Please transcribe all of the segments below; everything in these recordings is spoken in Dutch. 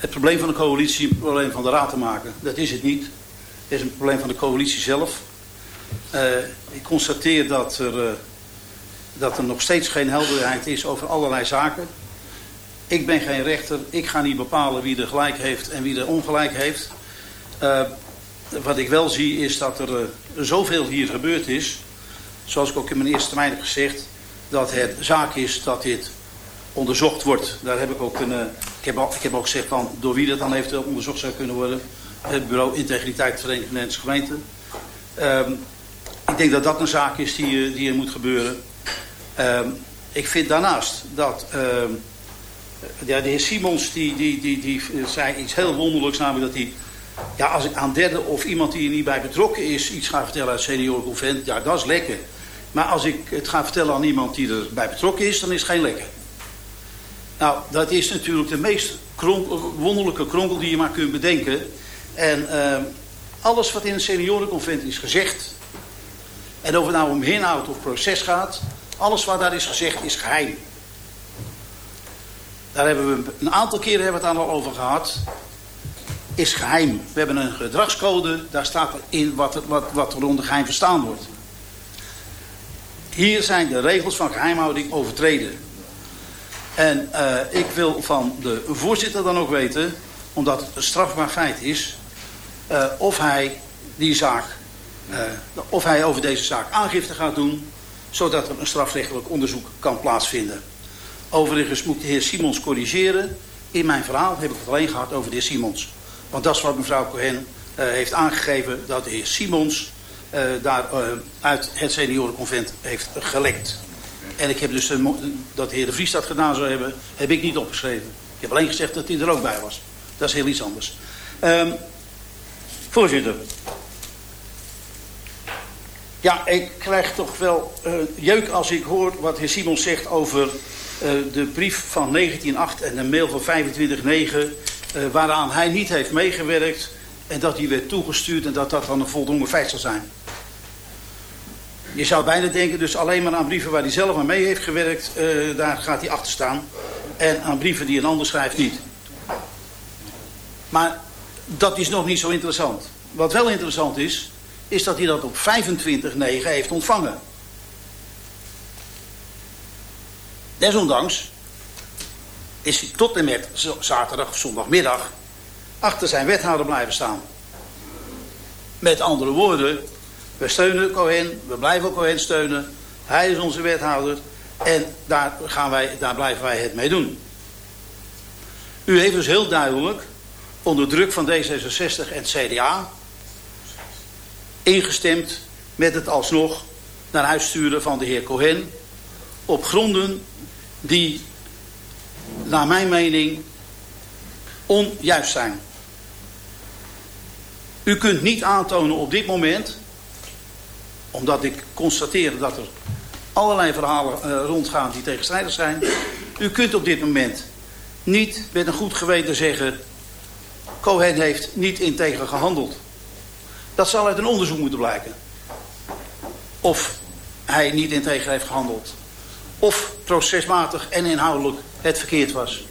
het probleem van de coalitie een probleem van de raad te maken. Dat is het niet. Het is een probleem van de coalitie zelf. Uh, ik constateer dat er, uh, dat er nog steeds geen helderheid is over allerlei zaken. Ik ben geen rechter. Ik ga niet bepalen wie er gelijk heeft en wie er ongelijk heeft. Uh, wat ik wel zie is dat er zoveel hier gebeurd is. Zoals ik ook in mijn eerste termijn heb gezegd. Dat het zaak is dat dit onderzocht wordt. Daar heb ik ook een... ik, heb ook, gezegd van door wie dat dan eventueel onderzocht zou kunnen worden. Het bureau Integriteit Verenigde Nederlandse Gemeenten. Um, ik denk dat dat een zaak is die, eh, die er moet gebeuren. Um, ik vind daarnaast dat... Uh, ja, de heer Simons die, die, die, die zei iets heel wonderlijks. Namelijk dat hij... Ja, als ik aan derde of iemand die er niet bij betrokken is... iets ga vertellen uit seniorenconvent... Ja, dat is lekker. Maar als ik het ga vertellen aan iemand die erbij betrokken is... dan is het geen lekker. Nou, dat is natuurlijk de meest kronkel, wonderlijke kronkel die je maar kunt bedenken. En uh, alles wat in een seniorenconvent is gezegd... En of het nou om inhoud of proces gaat, alles wat daar is gezegd is geheim. Daar hebben we een aantal keren hebben we het al over gehad. Is geheim. We hebben een gedragscode, daar staat in wat, wat, wat er onder geheim verstaan wordt. Hier zijn de regels van geheimhouding overtreden. En uh, ik wil van de voorzitter dan ook weten, omdat het een strafbaar feit is, uh, of hij die zaak uh, of hij over deze zaak aangifte gaat doen, zodat er een strafrechtelijk onderzoek kan plaatsvinden. Overigens moet de heer Simons corrigeren. In mijn verhaal heb ik het alleen gehad over de heer Simons. Want dat is wat mevrouw Cohen heeft aangegeven, dat de heer Simons daar uit het seniorenconvent heeft gelekt. En ik heb dus dat de heer de Vries dat gedaan zou hebben, heb ik niet opgeschreven. Ik heb alleen gezegd dat hij er ook bij was. Dat is heel iets anders. Um, voorzitter, ja, ik krijg toch wel uh, jeuk als ik hoor wat heer Simons zegt over uh, de brief van 19.8 en de mail van 25.9... Uh, waaraan hij niet heeft meegewerkt en dat die werd toegestuurd en dat dat dan een voldongen feit zal zijn. Je zou bijna denken, dus alleen maar aan brieven waar hij zelf aan mee heeft gewerkt, uh, daar gaat hij achter staan. En aan brieven die een ander schrijft niet. Maar dat is nog niet zo interessant. Wat wel interessant is, is dat hij dat op 25-9 heeft ontvangen. Desondanks is hij tot en met zaterdag zondagmiddag achter zijn wethouder blijven staan. Met andere woorden, we steunen Cohen, we blijven Cohen steunen. Hij is onze wethouder en daar, gaan wij, daar blijven wij het mee doen. U heeft dus heel duidelijk onder druk van D66 en het CDA ingestemd met het alsnog naar huis sturen van de heer Cohen. Op gronden die, naar mijn mening, onjuist zijn. U kunt niet aantonen op dit moment, omdat ik constateer dat er allerlei verhalen uh, rondgaan die tegenstrijdig zijn. U kunt op dit moment niet met een goed geweten zeggen... Cohen heeft niet integer gehandeld. Dat zal uit een onderzoek moeten blijken. Of hij niet integer heeft gehandeld. Of procesmatig en inhoudelijk het verkeerd was.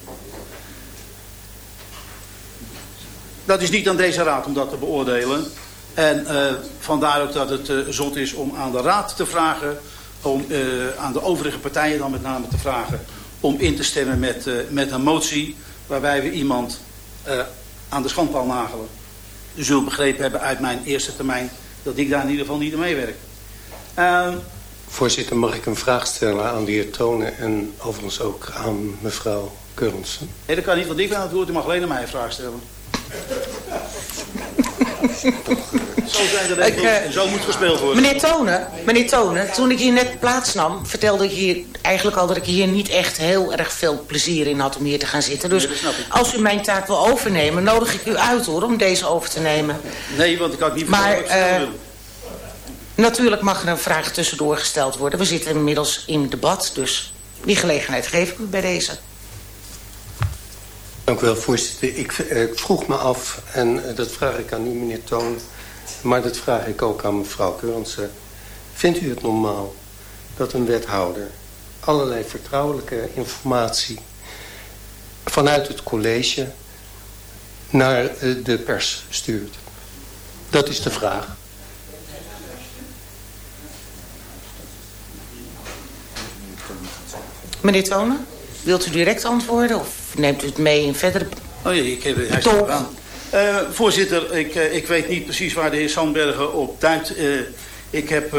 Dat is niet aan deze raad om dat te beoordelen. En uh, vandaar ook dat het uh, zot is om aan de raad te vragen... om uh, aan de overige partijen dan met name te vragen... om in te stemmen met, met een motie... waarbij we iemand aan de schandpaal nagelen u zult begrepen hebben uit mijn eerste termijn... dat ik daar in ieder geval niet aan meewerk. Uh, Voorzitter, mag ik een vraag stellen aan de heer Tonen... en overigens ook aan mevrouw Keurensen? Nee, dat kan niet, want ik ben aan het woord. U mag alleen aan mij een vraag stellen. Zo zijn de regels uh, en zo moet gespeeld worden. Meneer Tonen, meneer Tonen, toen ik hier net plaatsnam... vertelde ik hier eigenlijk al dat ik hier niet echt heel erg veel plezier in had om hier te gaan zitten. Dus nee, als u mijn taak wil overnemen, nodig ik u uit hoor, om deze over te nemen. Nee, want ik had niet maar, uh, Natuurlijk mag er een vraag tussendoor gesteld worden. We zitten inmiddels in debat, dus die gelegenheid geef ik u bij deze. Dank u wel, voorzitter. Ik, ik vroeg me af, en dat vraag ik aan u, meneer Toon... maar dat vraag ik ook aan mevrouw Keurensen. Vindt u het normaal dat een wethouder allerlei vertrouwelijke informatie... vanuit het college naar eh, de pers stuurt? Dat is de vraag. Meneer Tonen, wilt u direct antwoorden of neemt u het mee in verdere... Oh ja, ik heb, hij staat eraan. Uh, voorzitter, ik, uh, ik weet niet precies waar de heer Sandbergen op duidt. Uh, ik heb...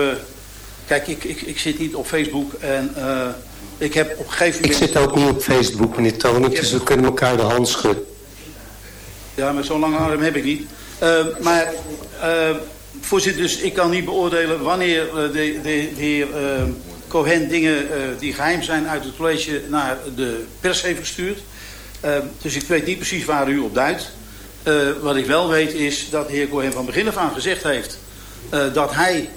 kijk, ik, ik, ik zit niet op Facebook en ik heb op een gegeven moment... Ik zit ook niet op Facebook, meneer Tonen, dus we kunnen elkaar de hand schudden. Ja, maar zo'n lange arm heb ik niet. maar, voorzitter, dus ik kan niet beoordelen wanneer de, de, de heer... Cohen dingen die geheim zijn uit het college naar de pers heeft gestuurd. Dus ik weet niet precies waar u op duidt. Uh, wat ik wel weet is dat de heer Cohen van begin af aan gezegd heeft... dat hij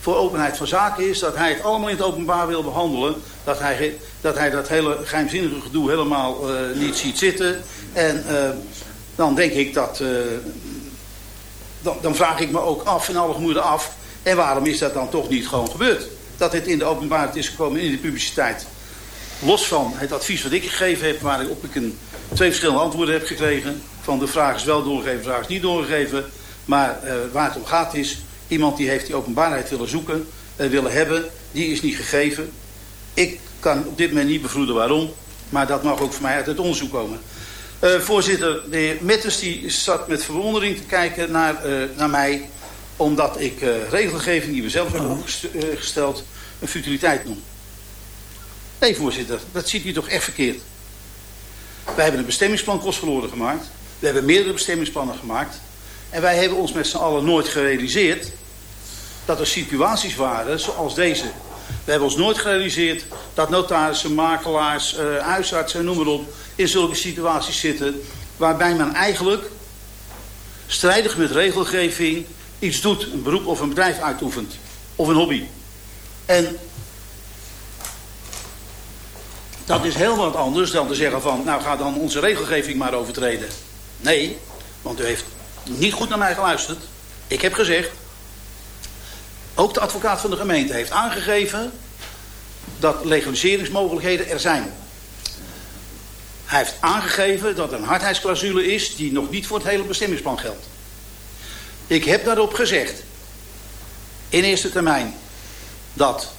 voor openheid van zaken is. Dat hij het allemaal in het openbaar wil behandelen. Dat hij dat, hij dat hele geheimzinnige gedoe helemaal niet ziet zitten. En dan denk ik dat... Dan, dan, vraag ik me ook af in alle gemoeden af... en waarom is dat dan toch niet gewoon gebeurd? dat het in de openbaarheid is gekomen in de publiciteit. Los van het advies wat ik gegeven heb, waarop ik een, twee verschillende antwoorden heb gekregen. Van de vraag is wel doorgegeven, de vraag is niet doorgegeven. Maar uh, waar het om gaat is, iemand die heeft die openbaarheid willen zoeken, uh, willen hebben, die is niet gegeven. Ik kan op dit moment niet bevroeden waarom, maar dat mag ook voor mij uit het onderzoek komen. Uh, voorzitter, de heer Metters die zat met verwondering te kijken naar, naar mij omdat ik regelgeving die we zelf hebben opgesteld een futiliteit noem. Nee, voorzitter, dat ziet u toch echt verkeerd. Wij hebben een bestemmingsplan kostverloren gemaakt. We hebben meerdere bestemmingsplannen gemaakt. En wij hebben ons met z'n allen nooit gerealiseerd dat er situaties waren zoals deze. We hebben ons nooit gerealiseerd dat notarissen, makelaars, uh, huisartsen, noem maar op, in zulke situaties zitten waarbij men eigenlijk strijdig met regelgeving iets doet, een beroep of een bedrijf uitoefent. Of een hobby. En dat is heel wat anders dan te zeggen van, nou ga dan onze regelgeving maar overtreden. Nee, want u heeft niet goed naar mij geluisterd. Ik heb gezegd, ook de advocaat van de gemeente heeft aangegeven dat legaliseringsmogelijkheden er zijn. Hij heeft aangegeven dat er een hardheidsclausule is die nog niet voor het hele bestemmingsplan geldt. Ik heb daarop gezegd, in eerste termijn, dat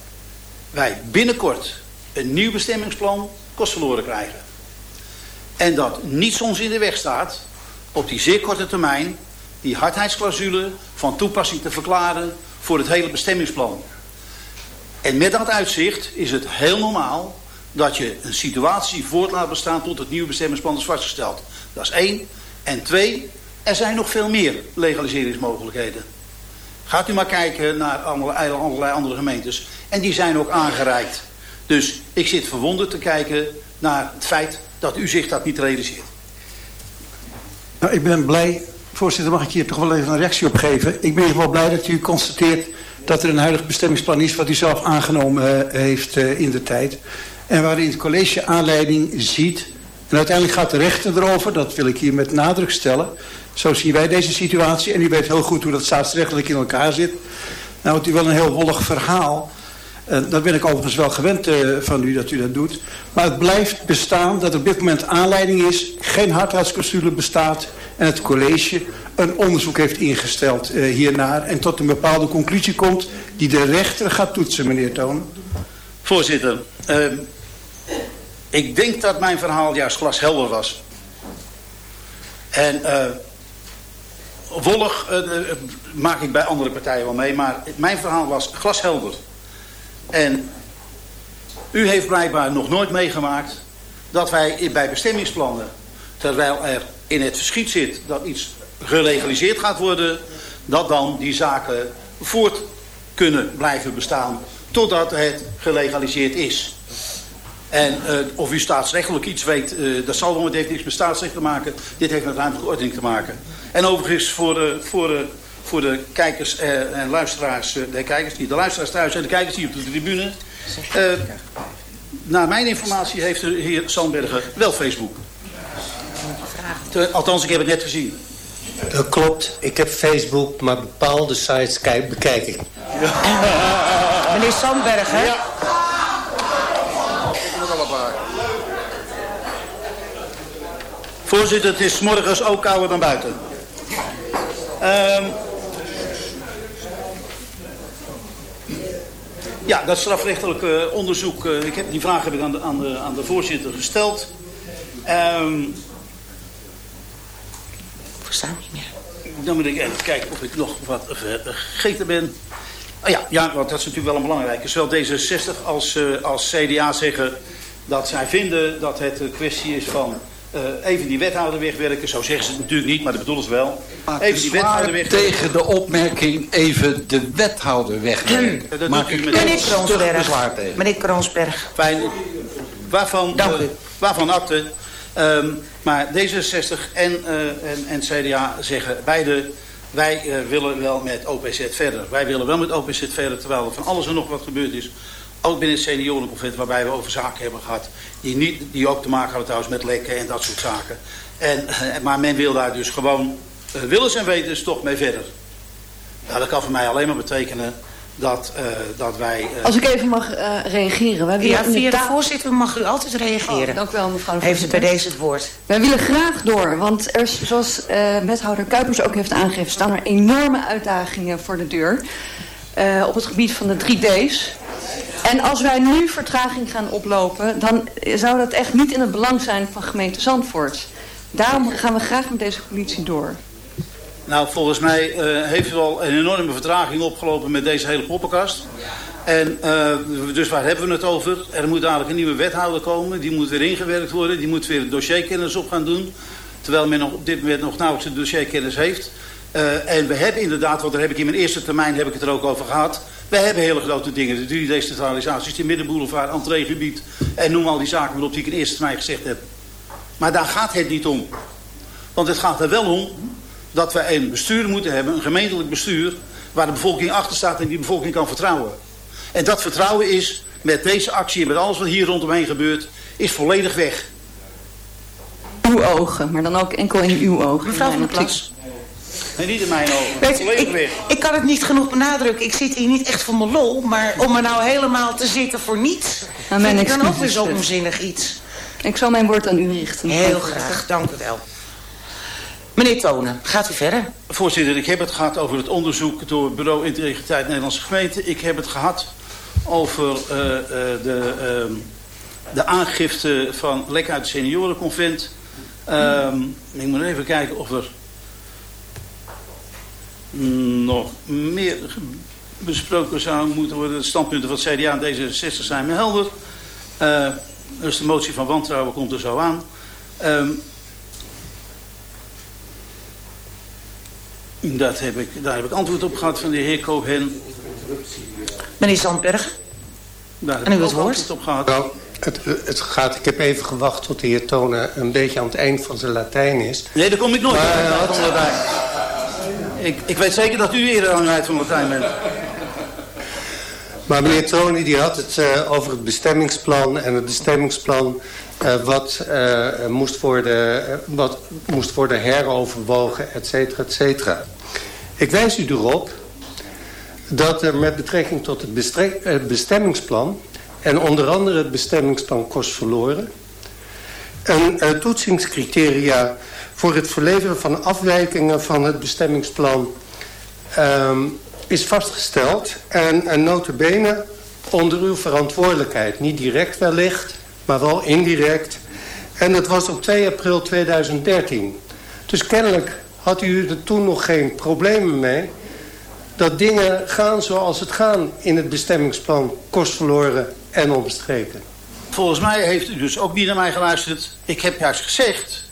wij binnenkort een nieuw bestemmingsplan kostverloren krijgen. En dat niets ons in de weg staat op die zeer korte termijn die hardheidsclausule van toepassing te verklaren voor het hele bestemmingsplan. En met dat uitzicht is het heel normaal dat je een situatie voort laat bestaan tot het nieuwe bestemmingsplan is vastgesteld. Dat is één. En twee, er zijn nog veel meer legaliseringsmogelijkheden. Gaat u maar kijken naar allerlei andere gemeentes. En die zijn ook aangereikt. Dus ik zit verwonderd te kijken naar het feit dat u zich dat niet realiseert. Nou, ik ben blij, voorzitter, mag ik hier toch wel even een reactie op geven. Ik ben wel blij dat u constateert dat er een huidig bestemmingsplan is... wat u zelf aangenomen uh, heeft uh, in de tijd. En waarin het college aanleiding ziet... en uiteindelijk gaat de rechter erover, dat wil ik hier met nadruk stellen... Zo zien wij deze situatie. En u weet heel goed hoe dat staatsrechtelijk in elkaar zit. Nou, het is wel een heel wollig verhaal. Uh, dat ben ik overigens wel gewend uh, van u dat u dat doet. Maar het blijft bestaan dat er op dit moment aanleiding is. Geen hardheidsclausule bestaat. En het college een onderzoek heeft ingesteld uh, hiernaar. En tot een bepaalde conclusie komt die de rechter gaat toetsen, meneer Toon. Voorzitter, ehm, ik denk dat mijn verhaal juist glashelder was. En wollig uh, maak ik bij andere partijen wel mee. Maar mijn verhaal was glashelder. En u heeft blijkbaar nog nooit meegemaakt dat wij bij bestemmingsplannen... terwijl er in het verschiet zit dat iets gelegaliseerd gaat worden... dat dan die zaken voort kunnen blijven bestaan totdat het gelegaliseerd is. En uh, of u staatsrechtelijk iets weet, uh, dat zal wel, het heeft niks met staatsrecht te maken. Dit heeft met ruimtelijke ordening te maken. En overigens voor voor de, voor de kijkers uh, en luisteraars, de kijkers die, de luisteraars thuis en de kijkers die op de tribune. naar mijn informatie heeft de heer Sandberger wel Facebook. Althans, ik heb het net gezien. Dat klopt. Ik heb Facebook, maar bepaalde sites kijk, bekijk ik. Ja. Meneer Sandberger. Ja. Voorzitter, het is morgens ook kouder dan buiten. Um, ja, dat strafrechtelijke onderzoek. Uh, ik heb, die vraag heb ik aan de, aan de, aan de voorzitter gesteld. Um, Verstaan niet meer. Dan moet ik even kijken of ik nog wat vergeten ben. Oh ja, ja, want dat is natuurlijk wel een belangrijke. Zowel D66 als, uh, als CDA zeggen dat zij vinden dat het een kwestie is van uh, even die wethouder wegwerken. Zo zeggen ze het natuurlijk niet, maar dat bedoelen ze wel. even die wethouder wegwerken. tegen de opmerking even de wethouder wegwerken. dat Maak ik meneer Kroonsberg. Meneer Kroonsberg. Fijn. Waarvan, Dank u. Uh, waarvan akte. Um, maar D66 en, uh, en, en CDA zeggen beide... wij uh, willen wel met OPZ verder. Wij willen wel met OPZ verder, terwijl er van alles en nog wat gebeurd is. Ook binnen het seniorenconvent, waarbij we over zaken hebben gehad... die, niet, die ook te maken hadden trouwens met lekken en dat soort zaken. En, uh, maar men wil daar dus gewoon, willens en wetens, toch mee verder. Nou, dat kan voor mij alleen maar betekenen dat, uh, dat wij... Uh... Als ik even mag uh, reageren. Wij ja, via de voorzitter mag u altijd reageren. Oh, dank u wel, mevrouw de Heeft u bij deze het woord. Wij willen graag door, want er, zoals wethouder Kuipers ook heeft aangegeven... staan er enorme uitdagingen voor de deur op het gebied van de 3D's. En als wij nu vertraging gaan oplopen... dan zou dat echt niet in het belang zijn van gemeente Zandvoort. Daarom gaan we graag met deze politie door. Nou, volgens mij uh, heeft u al een enorme vertraging opgelopen met deze hele poppenkast. En uh, dus waar hebben we het over? Er moet dadelijk een nieuwe wethouder komen. Die moet weer ingewerkt worden. Die moet weer dossierkennis op gaan doen. Terwijl men nog op dit moment nog nauwelijks de dossierkennis heeft. Uh, en we hebben inderdaad, want daar heb ik in mijn eerste termijn heb ik het er ook over gehad. We hebben hele grote dingen. De 3D-centralisaties, de middenboulevard, entreegebied. En noem al die zaken waarop die ik in eerste termijn gezegd heb. Maar daar gaat het niet om. Want het gaat er wel om dat wij een bestuur moeten hebben, een gemeentelijk bestuur... waar de bevolking achter staat en die bevolking kan vertrouwen. En dat vertrouwen is met deze actie en met alles wat hier rondomheen gebeurt... is volledig weg. Uw ogen, maar dan ook enkel in uw ogen. Mevrouw van der Plas. Nee, niet in mijn ogen. Weet, ik. Ik kan het niet genoeg benadrukken. Ik zit hier niet echt voor mijn lol. Maar om er nou helemaal te zitten voor niets... Nou, vind ik dan ook weer zo onzinnig iets. Ik zal mijn woord aan u richten. Heel graag, dank u wel. Meneer Tonen, gaat u verder? Voorzitter, ik heb het gehad over het onderzoek door het Bureau Integriteit Nederlandse Gemeente. Ik heb het gehad over uh, uh, de, uh, de aangifte van lek uit het seniorenconvent. Um, ik moet even kijken of er nog meer besproken zou moeten worden. De standpunten van het CDA en D66 zijn me helder. dus de motie van wantrouwen komt er zo aan. Um, Dat heb ik, daar heb ik antwoord op gehad van de heer Cohen. Meneer Zandberg. Daar heb en u het woord? op gehad. Nou, het, het, gaat, ik heb even gewacht tot de heer Tonen een beetje aan het eind van zijn Latijn is. Nee, daar kom ik nooit maar, uh. Ik, ik weet zeker dat u eerder aan het van Latijn bent. Maar meneer Tony die had het uh, over het bestemmingsplan en het bestemmingsplan uh, wat, uh, moest worden, wat moest worden heroverwogen, et cetera, et cetera. Ik wijs u erop dat er met betrekking tot het bestemmingsplan... en onder andere het bestemmingsplan kost verloren... een toetsingscriteria voor het verleveren van afwijkingen van het bestemmingsplan... Um, is vastgesteld en, en notabene onder uw verantwoordelijkheid. Niet direct wellicht, maar wel indirect. En dat was op 2 april 2013. Dus kennelijk had u er toen nog geen problemen mee... dat dingen gaan zoals het gaan in het bestemmingsplan kostverloren en omstreken. Volgens mij heeft u dus ook niet naar mij geluisterd. Ik heb juist gezegd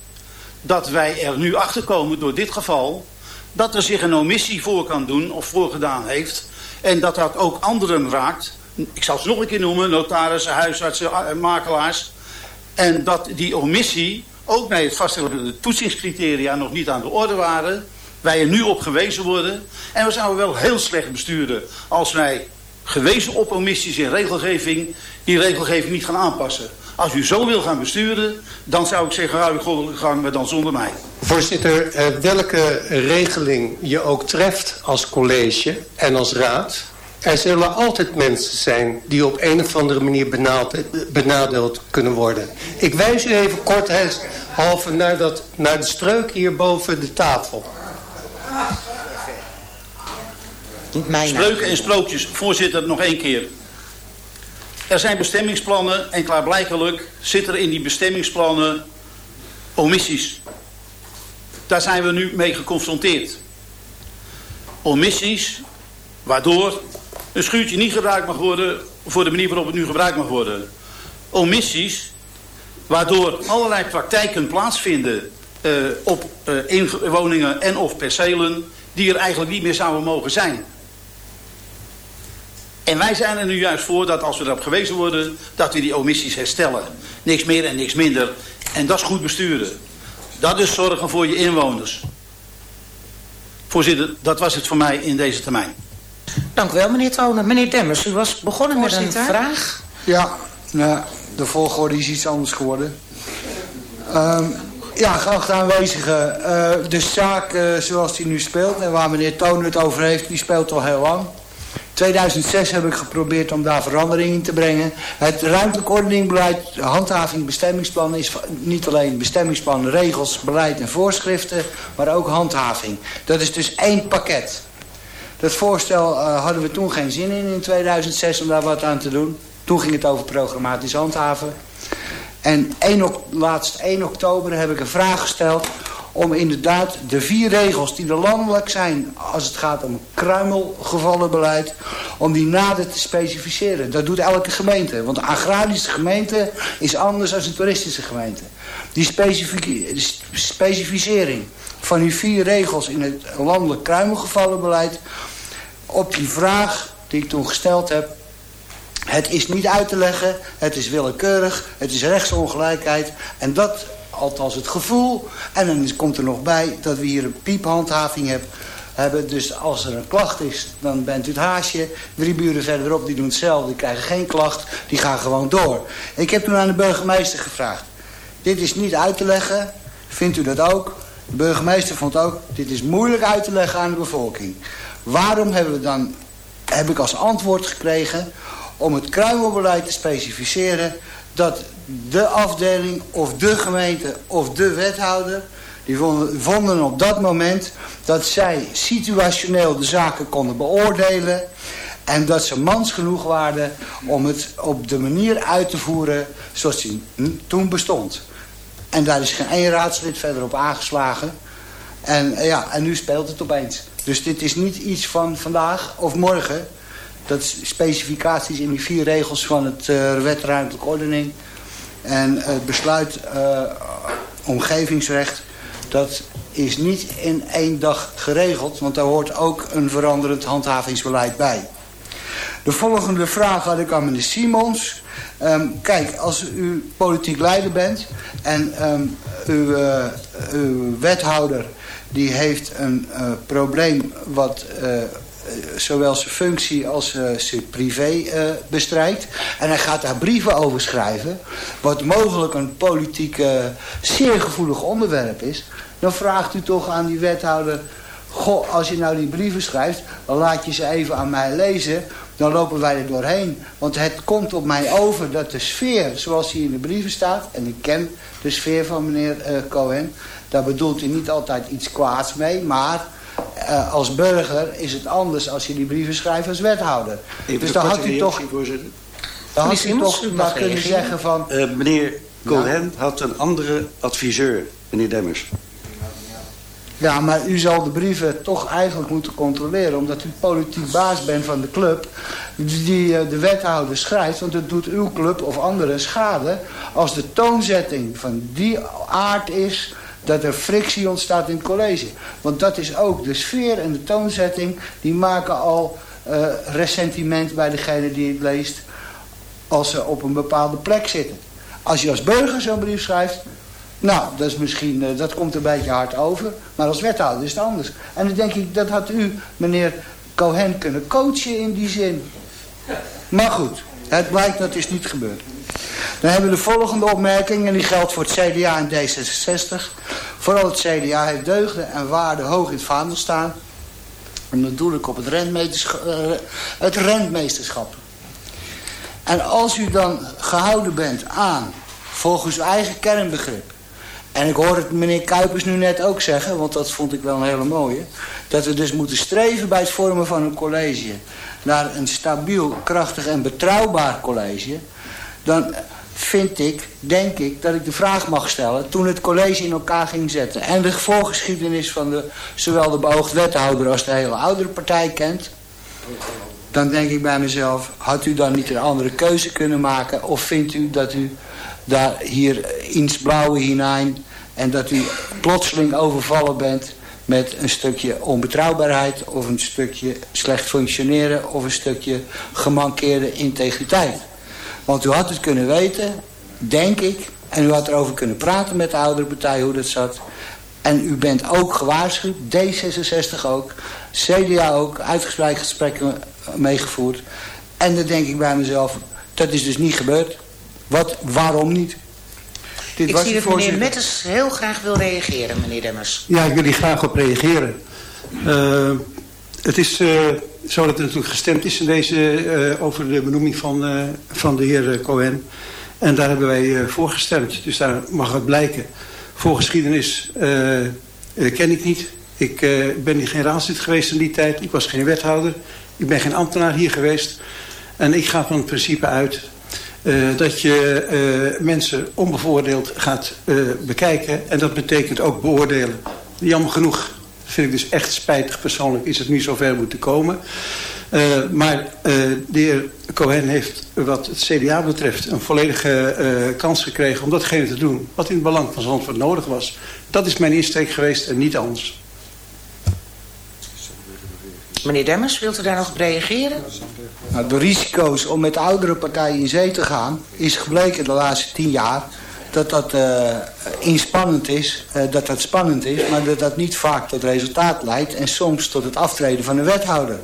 dat wij er nu achter komen door dit geval... dat er zich een omissie voor kan doen of voorgedaan heeft... en dat dat ook anderen raakt ik zal ze nog een keer noemen, notarissen, huisartsen, makelaars. En dat die omissie ook bij het vaststellen van de toetsingscriteria nog niet aan de orde waren. Wij er nu op gewezen worden. En we zouden wel heel slecht besturen als wij gewezen op omissies in regelgeving, die regelgeving niet gaan aanpassen. Als u zo wil gaan besturen, dan zou ik zeggen, hou uw goddelijke gang, maar dan zonder mij. Voorzitter, eh, welke regeling je ook treft als college en als raad Er zullen altijd mensen zijn die op een of andere manier benadeeld kunnen worden. Ik wijs u even kort halve naar, dat, naar de streuk hier boven de tafel. Spreuken en sprookjes. Voorzitter, nog één keer. Er zijn bestemmingsplannen en klaarblijkelijk zitten er in die bestemmingsplannen omissies. Daar zijn we nu mee geconfronteerd. Omissies waardoor een schuurtje niet gebruikt mag worden voor de manier waarop het nu gebruikt mag worden. Omissies waardoor allerlei praktijken plaatsvinden uh, op uh, woningen en of percelen die er eigenlijk niet meer zouden mogen zijn. En wij zijn er nu juist voor dat als we erop gewezen worden, dat we die omissies herstellen. Niks meer en niks minder. En dat is goed besturen. Dat is zorgen voor je inwoners. Voorzitter, dat was het voor mij in deze termijn. Dank u wel, meneer Tonen. Meneer Demmers, u was begonnen met een vraag. Ja, nou, de volgorde is iets anders geworden. Um, ja, geachte aanwezigen. Uh, de zaak uh, zoals die nu speelt en waar meneer Tonen het over heeft, die speelt al heel lang. 2006 heb ik geprobeerd om daar verandering in te brengen. Het ruimtelijk ordeningbeleid, handhaving, bestemmingsplan is niet alleen bestemmingsplan, regels, beleid en voorschriften, maar ook handhaving. Dat is dus één pakket. Dat voorstel uh, hadden we toen geen zin in in 2006 om daar wat aan te doen. Toen ging het over programmatisch handhaven. En 1, laatst 1 oktober heb ik een vraag gesteld om inderdaad de vier regels die er landelijk zijn... als het gaat om kruimelgevallenbeleid... om die nader te specificeren. Dat doet elke gemeente. Want de agrarische gemeente is anders dan een toeristische gemeente. Die specificering van die vier regels in het landelijk kruimelgevallenbeleid... op die vraag die ik toen gesteld heb... Het is niet uit te leggen, het is willekeurig, het is rechtsongelijkheid. En dat althans het gevoel. En dan komt er nog bij dat we hier een piephandhaving hebben. hebben. Dus als er een klacht is, dan bent u het haasje. Drie buren verderop, die doen hetzelfde, die krijgen geen klacht. Die gaan gewoon door. Ik heb toen aan de burgemeester gevraagd. Dit is niet uit te leggen. Vindt u dat ook? De burgemeester vond ook, dit is moeilijk uit te leggen aan de bevolking. Waarom hebben we dan, heb ik als antwoord gekregen... om het kruimelbeleid te specificeren dat de afdeling of de gemeente of de wethouder... die vonden, vonden op dat moment dat zij situationeel de zaken konden beoordelen... en dat ze mans genoeg waren om het op de manier uit te voeren zoals die toen bestond. En daar is geen één raadslid verder op aangeslagen. En, ja, en nu speelt het opeens. Dus dit is niet iets van vandaag of morgen. Dat specificaties in die vier regels van het uh, wet ordening... En het besluit uh, omgevingsrecht, dat is niet in één dag geregeld, want daar hoort ook een veranderend handhavingsbeleid bij. De volgende vraag had ik aan meneer Simons. Um, kijk, als u politiek leider bent en uw, uh, uw, wethouder die heeft een uh, probleem wat eh, zowel zijn functie als uh, zijn privé uh, bestrijdt. En hij gaat daar brieven over schrijven. Wat mogelijk een politiek zeer gevoelig onderwerp is. Dan vraagt u toch aan die wethouder... Goh, als je nou die brieven schrijft, dan laat je ze even aan mij lezen. Dan lopen wij er doorheen. Want het komt op mij over dat de sfeer, zoals hier in de brieven staat... en ik ken de sfeer van meneer Cohen... daar bedoelt hij niet altijd iets kwaads mee, maar uh, als burger is het anders als je die brieven schrijft als wethouder. Even dus dan had u toch... Voorzitter. Dan had u toch maar kunnen zeggen van... Uh, meneer Cohen had een andere adviseur, meneer Demmers. Ja, maar u zal de brieven toch eigenlijk moeten controleren... omdat u politiek baas bent van de club... die uh, de wethouder schrijft... want het doet uw club of anderen schade... als de toonzetting van die aard is dat er frictie ontstaat in het college. Want dat is ook de sfeer en de toonzetting... die maken al uh, ressentiment bij degene die het leest... als ze op een bepaalde plek zitten. Als je als burger zo'n brief schrijft... nou, dat, is misschien, uh, dat komt een beetje hard over... maar als wethouder is het anders. En dan denk ik, dat had u, meneer Cohen, kunnen coachen in die zin. Maar goed, het blijkt dat is niet gebeurd. Dan hebben we de volgende opmerking en die geldt voor het CDA en D66. Vooral het CDA heeft deugden en waarden hoog in het vaandel staan. En dan doe ik op het rentmeesterschap. Uh, het rentmeesterschap. En als u dan gehouden bent aan, volgens uw eigen kernbegrip... en ik hoor het meneer Kuipers nu net ook zeggen, want dat vond ik wel een hele mooie... dat we dus moeten streven bij het vormen van een college... naar een stabiel, krachtig en betrouwbaar college... dan vind ik, denk ik, dat ik de vraag mag stellen... toen het college in elkaar ging zetten... en de voorgeschiedenis van de, zowel de beoogd wethouder als de hele oudere partij kent... dan denk ik bij mezelf, had u dan niet een andere keuze kunnen maken... of vindt u dat u daar hier ins blauwe hinein... en dat u plotseling overvallen bent met een stukje onbetrouwbaarheid... of een stukje slecht functioneren of een stukje gemankeerde integriteit... Want u had het kunnen weten, denk ik. En u had erover kunnen praten met de oudere partij hoe dat zat. En u bent ook gewaarschuwd, D66 ook, CDA ook, uitgespreid gesprekken meegevoerd. En dan denk ik bij mezelf, dat is dus niet gebeurd. Wat, waarom niet? Dit ik was zie dat meneer Metters heel graag wil reageren, meneer Demmers. Ja, ik wil hier graag op reageren. Uh, het is uh, zo dat er natuurlijk gestemd is in deze, uh, over de benoeming van, uh, van de heer Cohen. En daar hebben wij voor gestemd. Dus daar mag het blijken. Voorgeschiedenis ken ik niet. Ik ben geen raadslid geweest in die tijd. Ik was geen wethouder. Ik ben geen ambtenaar hier geweest. En ik ga van het principe uit dat je mensen onbevoordeeld gaat bekijken. En dat betekent ook beoordelen. Jammer genoeg vind ik dus echt spijtig. Persoonlijk is het niet zo ver moeten komen. Uh, maar uh, de heer Cohen heeft wat het CDA betreft een volledige uh, kans gekregen om datgene te doen wat in het belang van Zandvoort nodig was. Dat is mijn insteek geweest en niet anders. Meneer Demmers, wilt u daar nog op reageren? Nou, de risico's om met oudere partijen in zee te gaan is gebleken de laatste tien jaar dat dat uh, inspannend is, uh, dat dat spannend is, maar dat dat niet vaak tot resultaat leidt en soms tot het aftreden van de wethouder.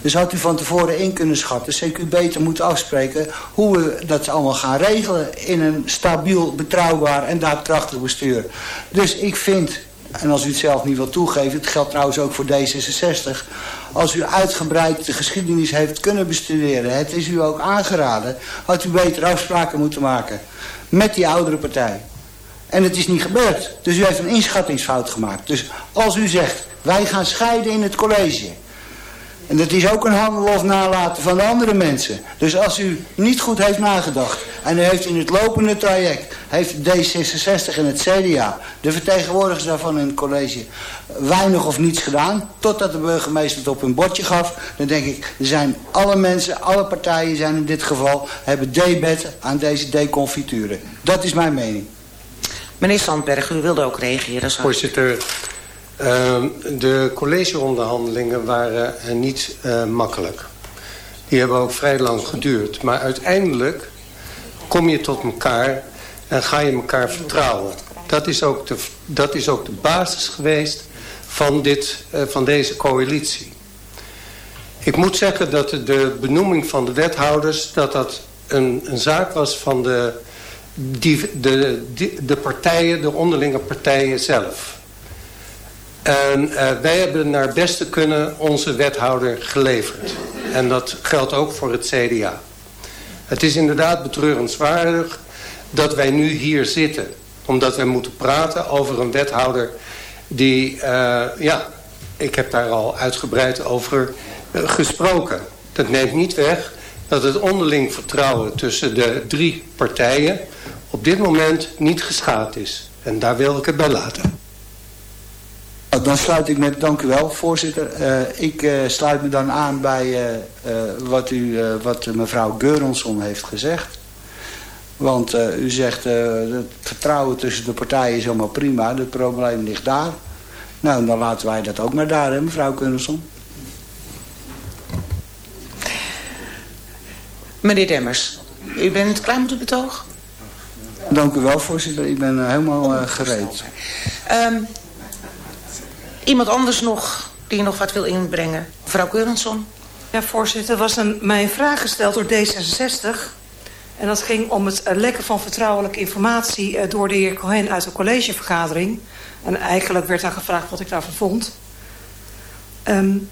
Dus had u van tevoren in kunnen schatten, u beter moeten afspreken hoe we dat allemaal gaan regelen in een stabiel, betrouwbaar en daadkrachtig bestuur. Dus ik vind, en als u het zelf niet wil toegeven, het geldt trouwens ook voor D66, als u uitgebreid de geschiedenis heeft kunnen bestuderen, het is u ook aangeraden, had u beter afspraken moeten maken met die oudere partij. En het is niet gebeurd. Dus u heeft een inschattingsfout gemaakt. Dus als u zegt, wij gaan scheiden in het college. En dat is ook een handel of nalaten van de andere mensen. Dus als u niet goed heeft nagedacht... en u heeft in het lopende traject... heeft D66 en het CDA... de vertegenwoordigers daarvan in het college... weinig of niets gedaan... totdat de burgemeester het op hun bordje gaf... dan denk ik, er zijn alle mensen, alle partijen zijn in dit geval... hebben debet aan deze deconfituren. Dat is mijn mening. Meneer Sandberg, u wilde ook reageren. Voorzitter, uh, de collegeonderhandelingen waren uh, niet uh, makkelijk. Die hebben ook vrij lang geduurd. Maar uiteindelijk kom je tot elkaar en ga je elkaar vertrouwen. Dat is ook de, dat is ook de basis geweest van, dit, uh, van deze coalitie. Ik moet zeggen dat de benoeming van de wethouders... dat dat een, een zaak was van de, die, de, de, de partijen, de onderlinge partijen zelf. En uh, wij hebben naar beste kunnen onze wethouder geleverd. En dat geldt ook voor het CDA. Het is inderdaad betreurenswaardig dat wij nu hier zitten. Omdat wij moeten praten over een wethouder die, uh, ja, ik heb daar al uitgebreid over uh, gesproken. Dat neemt niet weg dat het onderling vertrouwen tussen de drie partijen op dit moment niet geschaad is. En daar wil ik het bij laten. Nou, dan sluit ik met, dank u wel voorzitter. Uh, ik uh, sluit me dan aan bij uh, wat, u, wat mevrouw Geuronsson heeft gezegd. Want u zegt het vertrouwen tussen de partijen is helemaal prima. Het probleem ligt daar. Nou, dan laten wij dat ook maar daar, hè, mevrouw Geuronsson. Meneer Demmers, u bent klaar met uw betoog? Dank u wel, voorzitter. Ik ben helemaal gereed. Um, Iemand anders nog die nog wat wil inbrengen? Mevrouw Keurensson. Ja, voorzitter. Er was een, mij een vraag gesteld door D66. En dat ging om het lekken van vertrouwelijke informatie... Uh, door de heer Cohen uit de collegevergadering. En eigenlijk werd daar gevraagd wat ik daarvan vond. Um,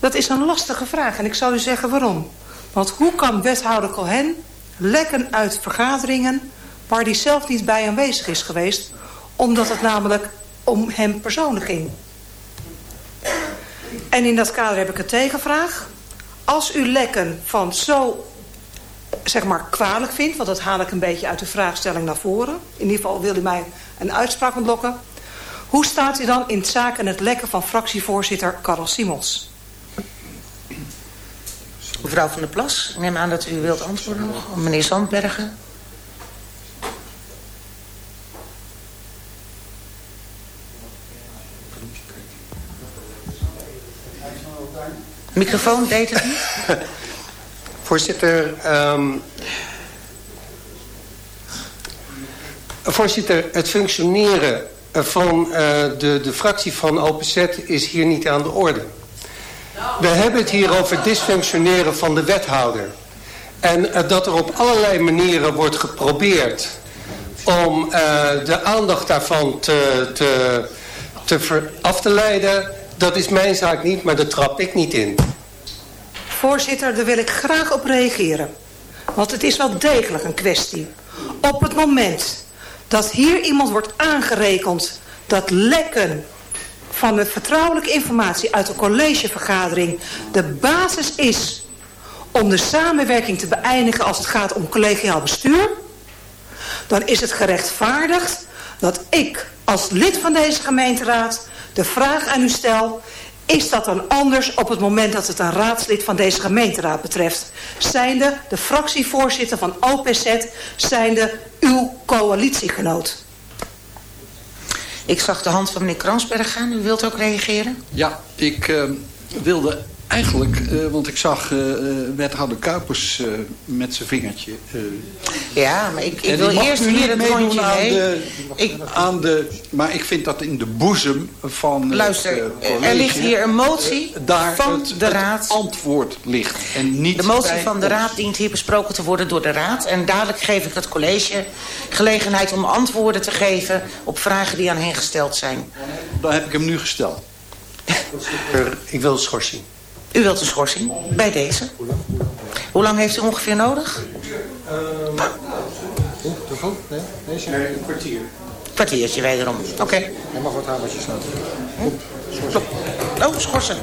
Dat is een lastige vraag en ik zal u zeggen waarom. Want hoe kan wethouder Cohen lekken uit vergaderingen... waar hij zelf niet bij aanwezig is geweest... omdat het namelijk om hem persoonlijk ging? En in dat kader heb ik een tegenvraag. Als u lekken van zo zeg maar kwalijk vindt... want dat haal ik een beetje uit de vraagstelling naar voren... in ieder geval wil u mij een uitspraak ontlokken... hoe staat u dan in zaken het lekken van fractievoorzitter Karel Simons? Mevrouw van der Plas, neem aan dat u wilt antwoorden nog. Meneer Zandbergen. Microfoon deed het niet? Voorzitter, um, voorzitter, het functioneren van uh, de, de fractie van OPZ is hier niet aan de orde. We hebben het hier over dysfunctioneren van de wethouder. En uh, dat er op allerlei manieren wordt geprobeerd om uh, de aandacht daarvan te, te, af te leiden... dat is mijn zaak niet, maar daar trap ik niet in. Voorzitter, daar wil ik graag op reageren. Want het is wel degelijk een kwestie. Op het moment dat hier iemand wordt aangerekend... dat lekken van de vertrouwelijke informatie uit de collegevergadering... de basis is om de samenwerking te beëindigen als het gaat om collegiaal bestuur... dan is het gerechtvaardigd dat ik als lid van deze gemeenteraad de vraag aan u stel... Is dat dan anders op het moment dat het een raadslid van deze gemeenteraad betreft? Zijnde de fractievoorzitter van OPZ, zijnde uw coalitiegenoot? Ik zag de hand van meneer Kransberg gaan. U wilt ook reageren? Ja, ik uh, wilde eigenlijk, uh, want ik zag uh, wethouder Kuipers uh, met zijn vingertje. ja, maar ik, ik wil eerst hier het rondje aan de, ik, aan de... Maar ik vind dat in de boezem van Luister, college, er ligt hier een motie daar van het, de raad. Het antwoord ligt. En niet de motie van de ons. raad dient hier besproken te worden door de raad. En dadelijk geef ik het college gelegenheid om antwoorden te geven... op vragen die aan hen gesteld zijn. Dan heb ik hem nu gesteld. Ik wil schorsing. U wilt een schorsing bij deze. Hoe lang heeft u ongeveer nodig? Uh, Hoe? Nee, een kwartier. Kwartiertje wederom. Oké. Okay. Je mag wat hamertjes slaan. Oh, schorsen.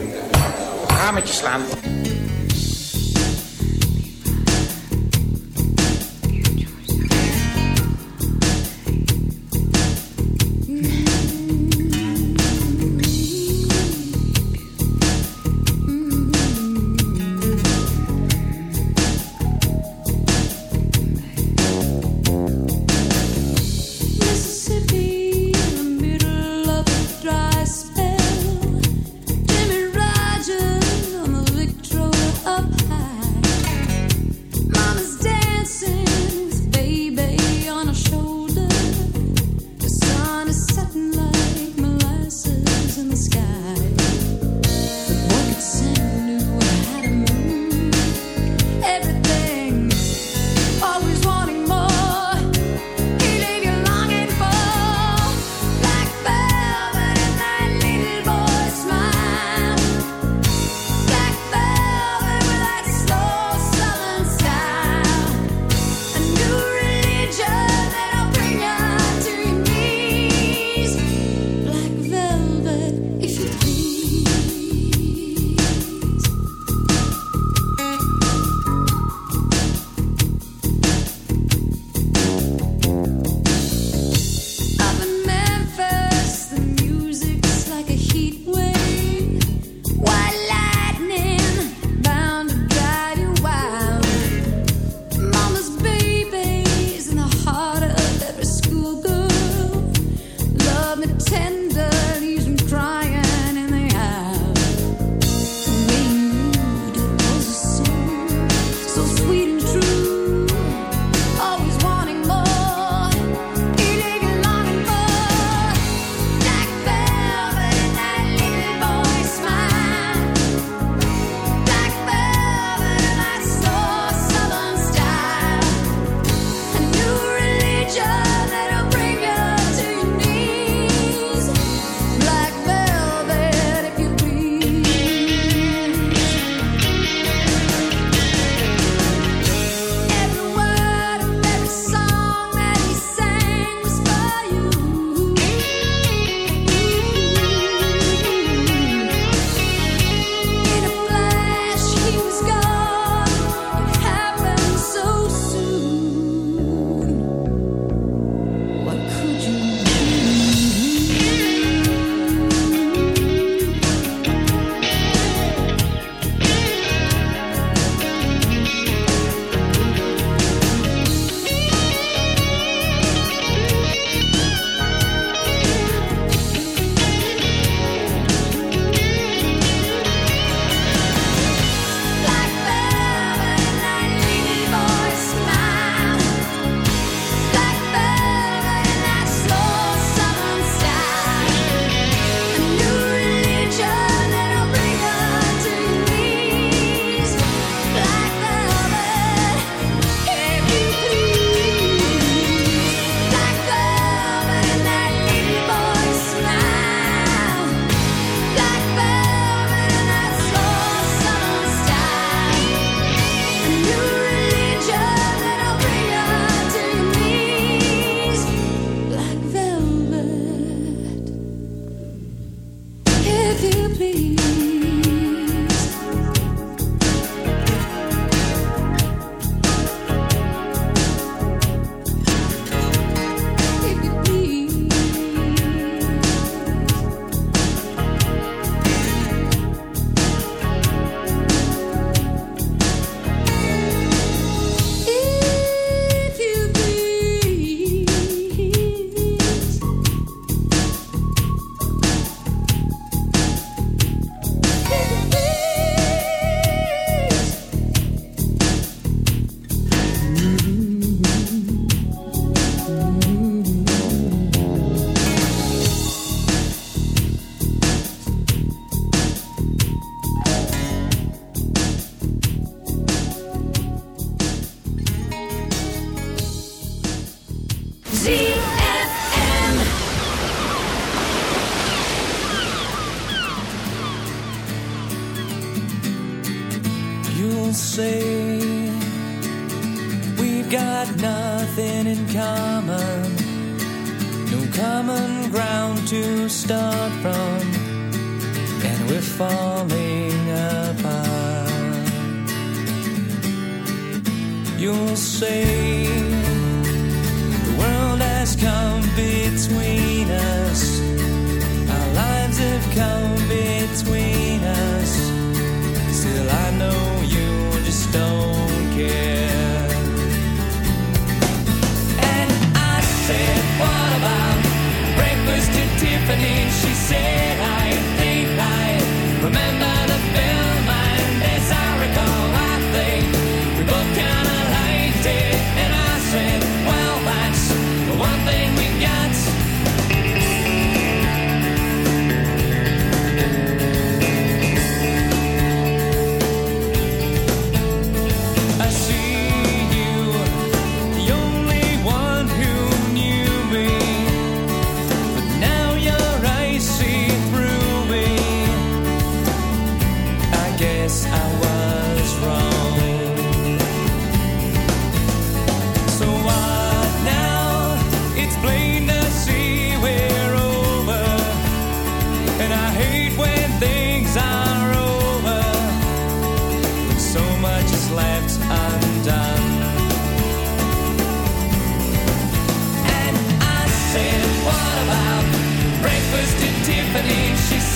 Hamertjes slaan.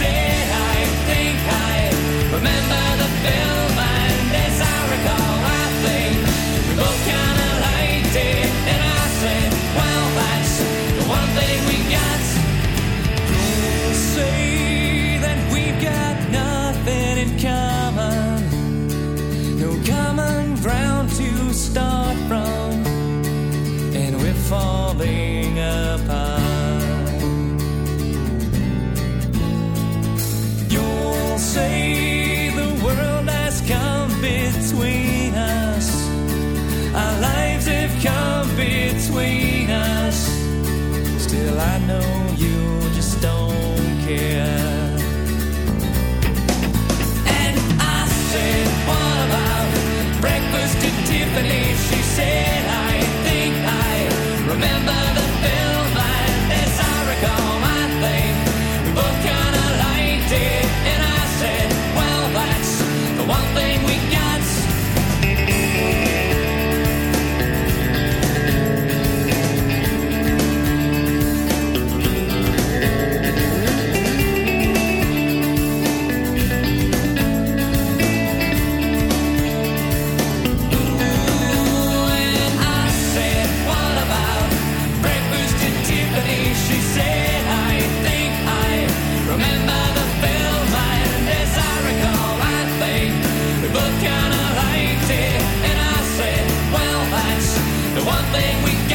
Yeah. one thing we got.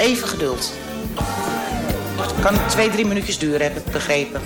even geduld. Het kan twee, drie minuutjes duren, heb ik begrepen.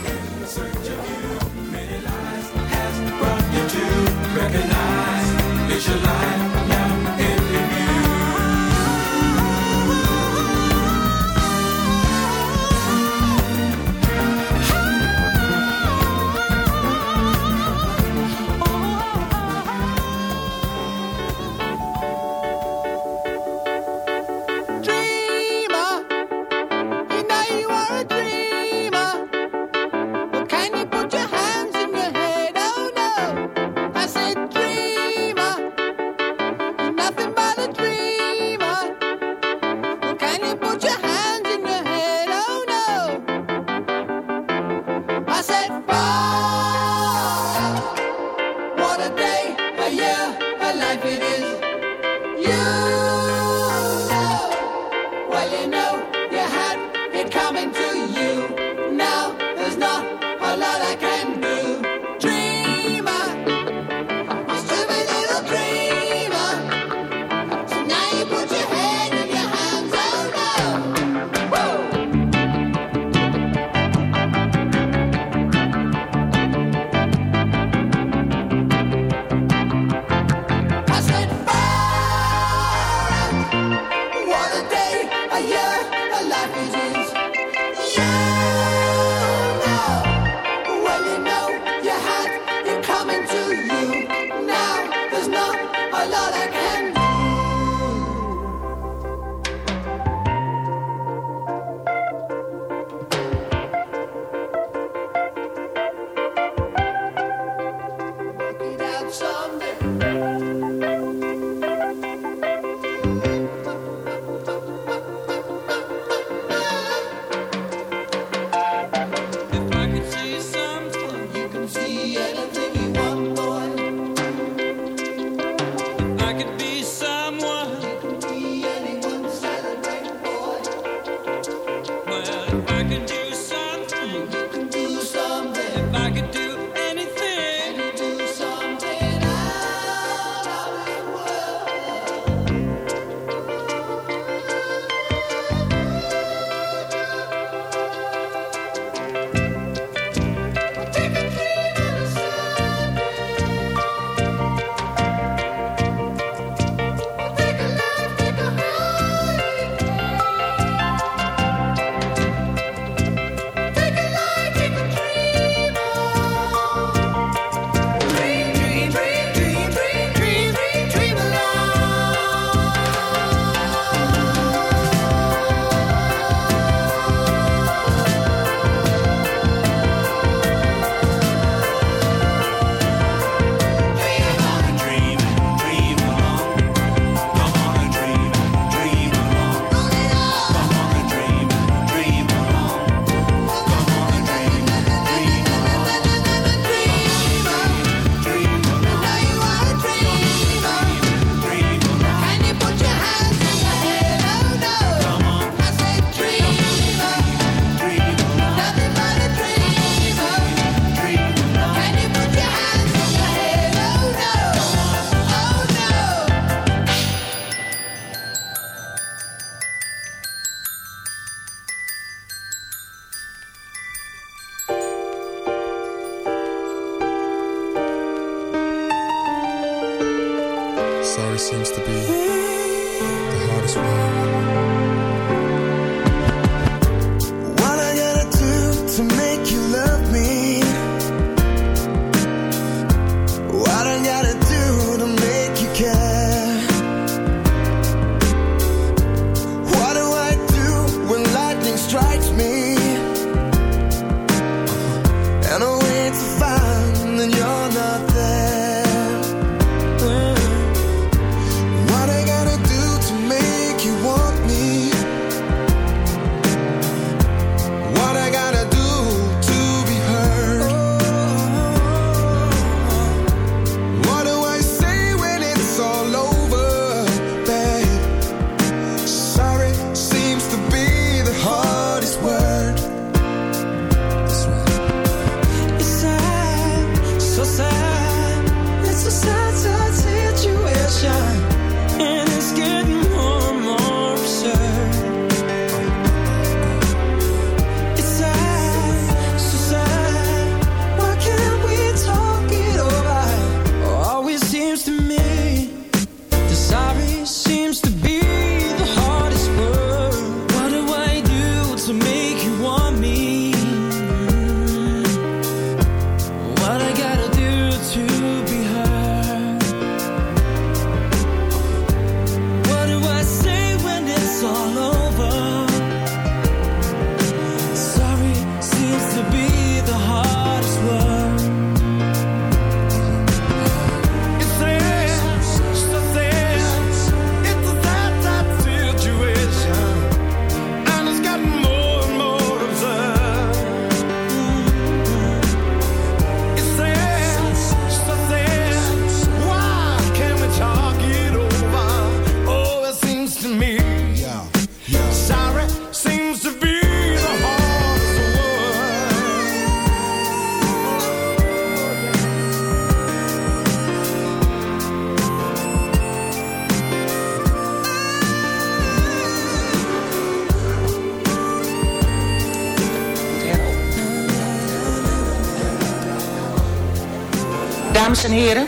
Heren,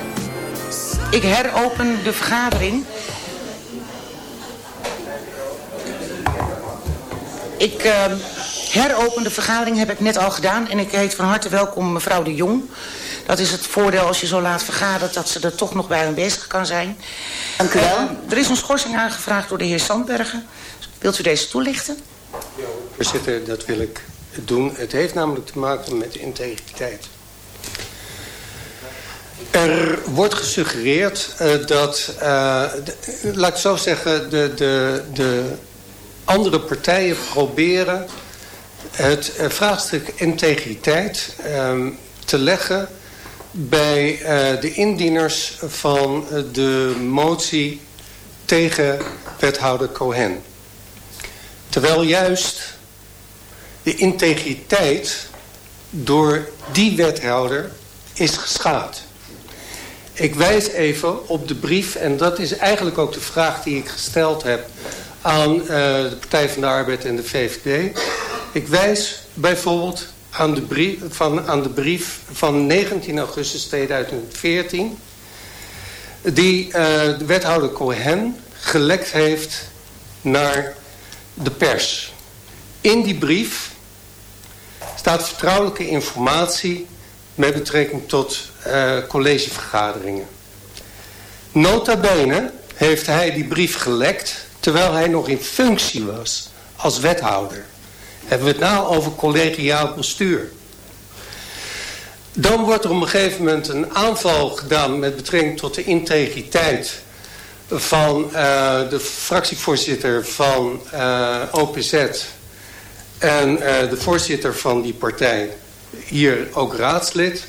ik heropen de vergadering. Ik uh, heropen de vergadering, heb ik net al gedaan. En ik heet van harte welkom mevrouw de Jong. Dat is het voordeel als je zo laat vergadert... dat ze er toch nog bij aanwezig kan zijn. Dank u wel. Uh, er is een schorsing aangevraagd door de heer Sandbergen. Wilt u deze toelichten? Voorzitter, dat wil ik doen. Het heeft namelijk te maken met integriteit. Er wordt gesuggereerd uh, dat, de, laat ik zo zeggen, de, de, de andere partijen proberen het uh, vraagstuk integriteit um, te leggen bij de indieners van de motie tegen wethouder Cohen. Terwijl juist de integriteit door die wethouder is geschaad. Ik wijs even op de brief, en dat is eigenlijk ook de vraag die ik gesteld heb aan uh, de Partij van de Arbeid en de VVD. Ik wijs bijvoorbeeld aan de brief van, aan de brief van 19 augustus 2014... die uh, de wethouder Cohen gelekt heeft naar de pers. In die brief staat vertrouwelijke informatie met betrekking tot uh, collegevergaderingen. Nota bene heeft hij die brief gelekt terwijl hij nog in functie was als wethouder. Hebben we het nou over collegiaal bestuur. Dan wordt er op een gegeven moment een aanval gedaan met betrekking tot de integriteit van uh, de fractievoorzitter van uh, OPZ en de voorzitter van die partij, hier ook raadslid.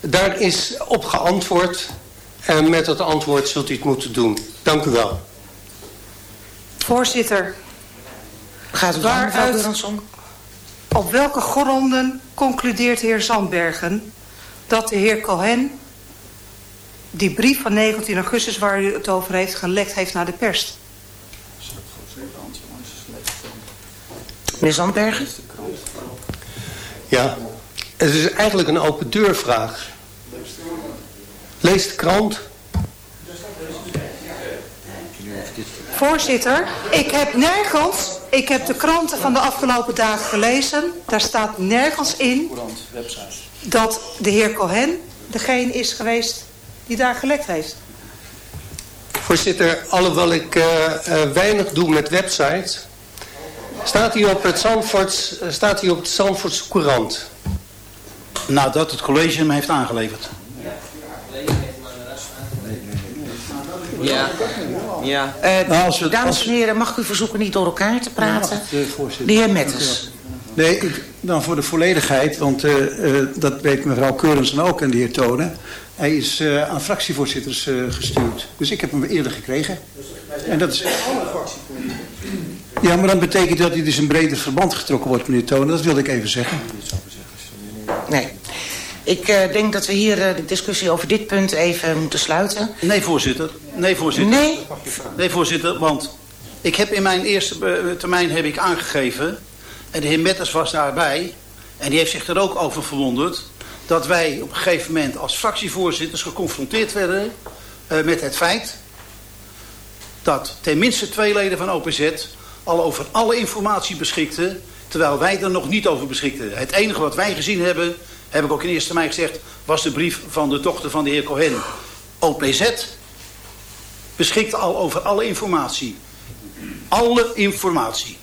Daar is op geantwoord en met dat antwoord zult u het moeten doen. Dank u wel. Voorzitter, Gaat u waaruit, op welke gronden concludeert de heer Zandbergen dat de heer Cohen die brief van 19 augustus waar u het over heeft gelekt heeft naar de pers? Meneer Zandbergen? Ja, het is eigenlijk een open deurvraag. Lees de krant. Voorzitter, ik heb nergens, ik heb de kranten van de afgelopen dagen gelezen. Daar staat nergens in dat de heer Cohen degene is geweest die daar gelekt heeft. Voorzitter, alhoewel ik uh, uh, weinig doe met websites, staat hier op het Zandvoorts, staat hier op het Zandvoortse Courant. Nadat het college hem heeft aangeleverd. Ja. ja. Uh, nou, als we, dames en heren, mag ik u verzoeken niet door elkaar te praten? Ja, de, de heer Metters. Nee, ik, dan voor de volledigheid, want uh, uh, dat weet mevrouw Keurensen ook en de heer Tonen. Hij is uh, aan fractievoorzitters gestuurd. Dus ik heb hem eerder gekregen. En dat is... Ja, maar dan betekent dat hij dus in breder verband getrokken wordt, meneer Tonen. Dat wilde ik even zeggen. Nee. Ik uh, denk dat we hier uh, de discussie over dit punt even moeten sluiten. Nee, voorzitter. Nee, voorzitter. Nee? Nee, voorzitter, want ik heb in mijn eerste termijn heb ik aangegeven... en de heer Metters was daarbij... en die heeft zich er ook over verwonderd... dat wij op een gegeven moment als fractievoorzitters geconfronteerd werden... Uh, met het feit dat tenminste twee leden van OPZ... al over alle informatie beschikten... terwijl wij er nog niet over beschikten. Het enige wat wij gezien hebben heb ik ook in eerste termijn gezegd, was de brief van de dochter van de heer Cohen. OPZ beschikt al over alle informatie. Alle informatie.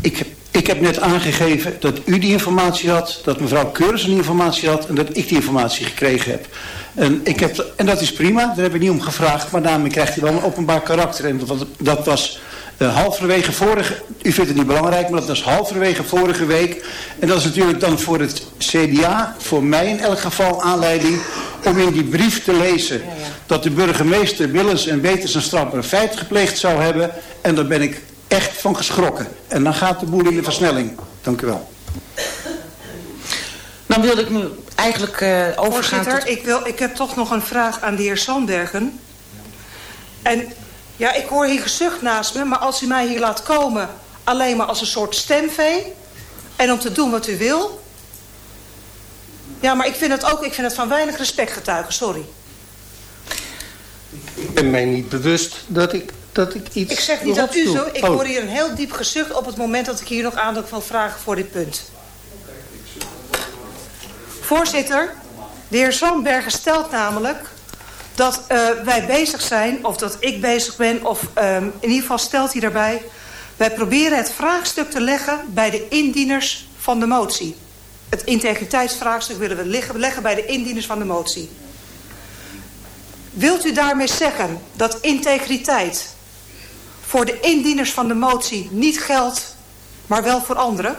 Ik heb, ik heb net aangegeven dat u die informatie had, dat mevrouw Keurens die informatie had en dat ik die informatie gekregen heb. En, ik heb, en dat is prima, daar heb ik niet om gevraagd, maar daarmee krijgt hij wel een openbaar karakter. En dat, dat was uh, halverwege vorige, u vindt het niet belangrijk, maar dat was halverwege vorige week. En dat is natuurlijk dan voor het CDA, voor mij in elk geval aanleiding, om in die brief te lezen ja, ja. dat de burgemeester willens en wetens een strafbare feit gepleegd zou hebben. En daar ben ik echt van geschrokken. En dan gaat de boel in de versnelling. Dank u wel. Dan wilde ik nu eigenlijk uh, overgaan tot... ik, wil, ik heb toch nog een vraag aan de heer Sandbergen. En ja, ik hoor hier gezucht naast me, maar als u mij hier laat komen... alleen maar als een soort stemvee... en om te doen wat u wil... Ja, maar ik vind het ook ik vind het van weinig respect getuigen, sorry. Ik ben mij niet bewust dat ik, dat ik iets Ik zeg niet dat u zo... Ik Oh. hoor hier een heel diep gezucht op het moment dat ik hier nog aandacht wil vragen voor dit punt. Voorzitter, de heer Zandbergen stelt namelijk dat eh, wij bezig zijn, of dat ik bezig ben, of ehm, in ieder geval stelt hij daarbij... wij proberen het vraagstuk te leggen bij de indieners van de motie. Het integriteitsvraagstuk willen we liggen- leggen bij de indieners van de motie. Wilt u daarmee zeggen dat integriteit voor de indieners van de motie niet geldt, maar wel voor anderen?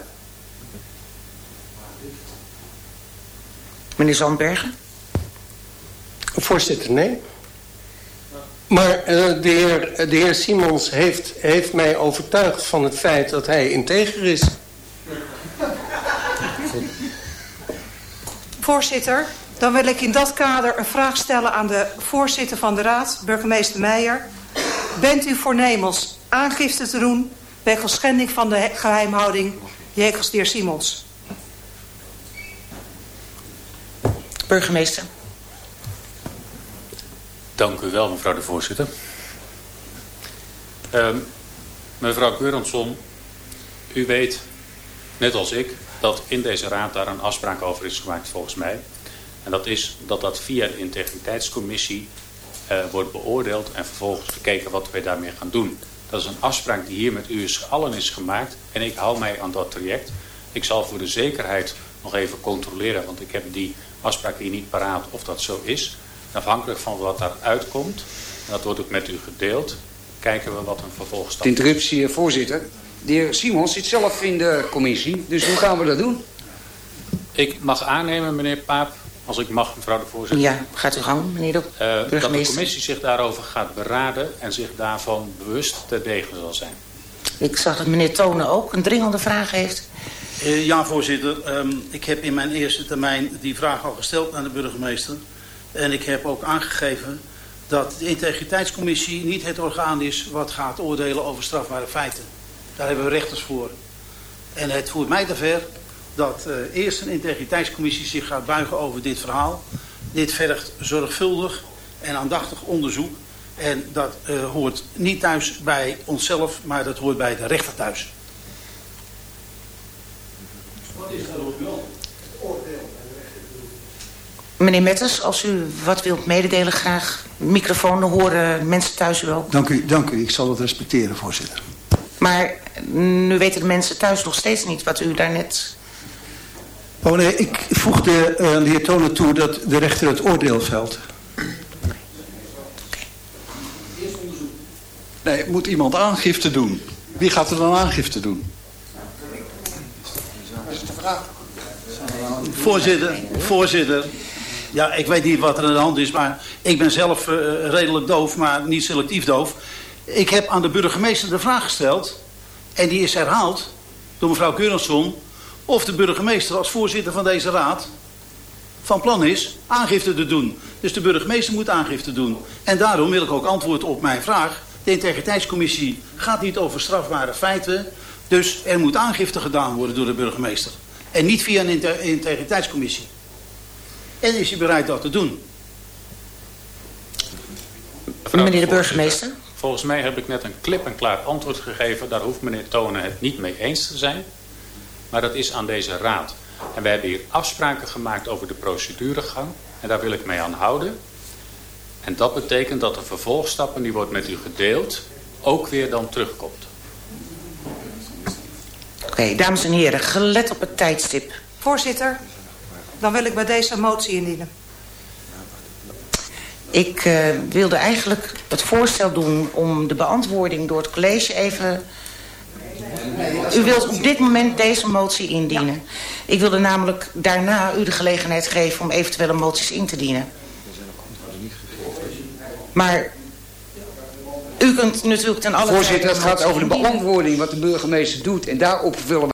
Meneer Zandbergen? Voorzitter, nee. Maar eh, de, heer, de heer Simons heeft, heeft mij overtuigd van het feit dat hij integer is. Voorzitter, dan wil ik in dat kader een vraag stellen aan de voorzitter van de raad, burgemeester Meijer. Bent u voornemens aangifte te doen wegens schending van de he- geheimhouding jegens de heer Simons? Burgemeester. Dank u wel, mevrouw de voorzitter. Ehm, mevrouw Geuransson, u weet, net als ik, dat in deze raad daar een afspraak over is gemaakt volgens mij. En dat is dat dat via de integriteitscommissie eh, wordt beoordeeld en vervolgens gekeken wat wij daarmee gaan doen. Dat is een afspraak die hier met u is, allen is gemaakt en ik hou mij aan dat traject. Ik zal voor de zekerheid nog even controleren, want ik heb die afspraak hier niet paraat of dat zo is. Afhankelijk van wat daaruit komt, en dat wordt ook met u gedeeld, kijken we wat een vervolgstap De interruptie, eh, voorzitter. De heer Simons zit zelf in de commissie, dus hoe gaan we dat doen? Ik mag aannemen, meneer Paap, als ik mag, mevrouw de voorzitter. Ja, gaat u gang, meneer de eh, dat de commissie zich daarover gaat beraden en zich daarvan bewust ter degen zal zijn. Ik zag dat meneer Tonen ook een dringende vraag heeft. Eh, ja, voorzitter. Ehm, ik heb in mijn eerste termijn die vraag al gesteld aan de burgemeester. En ik heb ook aangegeven dat de integriteitscommissie niet het orgaan is wat gaat oordelen over strafbare feiten. Daar hebben we rechters voor. En het voert mij te ver dat eh, eerst een integriteitscommissie zich gaat buigen over dit verhaal. Dit vergt zorgvuldig en aandachtig onderzoek. En dat eh, hoort niet thuis bij onszelf, maar dat hoort bij de rechter thuis. Wat is daarop wel? Meneer Metters, als u wat wilt mededelen, graag. Microfoon, dan horen mensen thuis u ook. Dank u, dank u. Ik zal dat respecteren, voorzitter. Maar nu weten de mensen thuis nog steeds niet wat u daarnet... Oh nee, ik voegde uh, de heer Tonen toe dat de rechter het oordeel velt. Nee, moet iemand aangifte doen? Wie gaat er dan aangifte doen? Voorzitter, voorzitter. Ja, ik weet niet wat er aan de hand is, maar ik ben zelf uh, redelijk doof, maar niet selectief doof. Ik heb aan de burgemeester de vraag gesteld, en die is herhaald door mevrouw Keurensson, of de burgemeester als voorzitter van deze raad van plan is aangifte te doen. Dus de burgemeester moet aangifte doen. En daarom wil ik ook antwoord op mijn vraag. De integriteitscommissie gaat niet over strafbare feiten, dus er moet aangifte gedaan worden door de burgemeester. En niet via een integriteitscommissie. En is hij bereid dat te doen? Meneer de burgemeester. Volgens mij heb ik net een klip en klaar antwoord gegeven. Daar hoeft meneer Tonen het niet mee eens te zijn. Maar dat is aan deze raad. En we hebben hier afspraken gemaakt over de proceduregang. En daar wil ik mee aan houden. En dat betekent dat de vervolgstappen, die wordt met u gedeeld, ook weer dan terugkomt. Oké, okay, dames en heren, gelet op het tijdstip. Voorzitter, dan wil ik bij deze motie indienen. Ik uh, wilde eigenlijk het voorstel doen om de beantwoording door het college even... U wilt op dit moment deze motie indienen. Ja. Ik wilde namelijk daarna u de gelegenheid geven om eventuele moties in te dienen. Maar u kunt natuurlijk ten alle Voorzitter, het gaat over de beantwoording wat de burgemeester doet. En daarop willen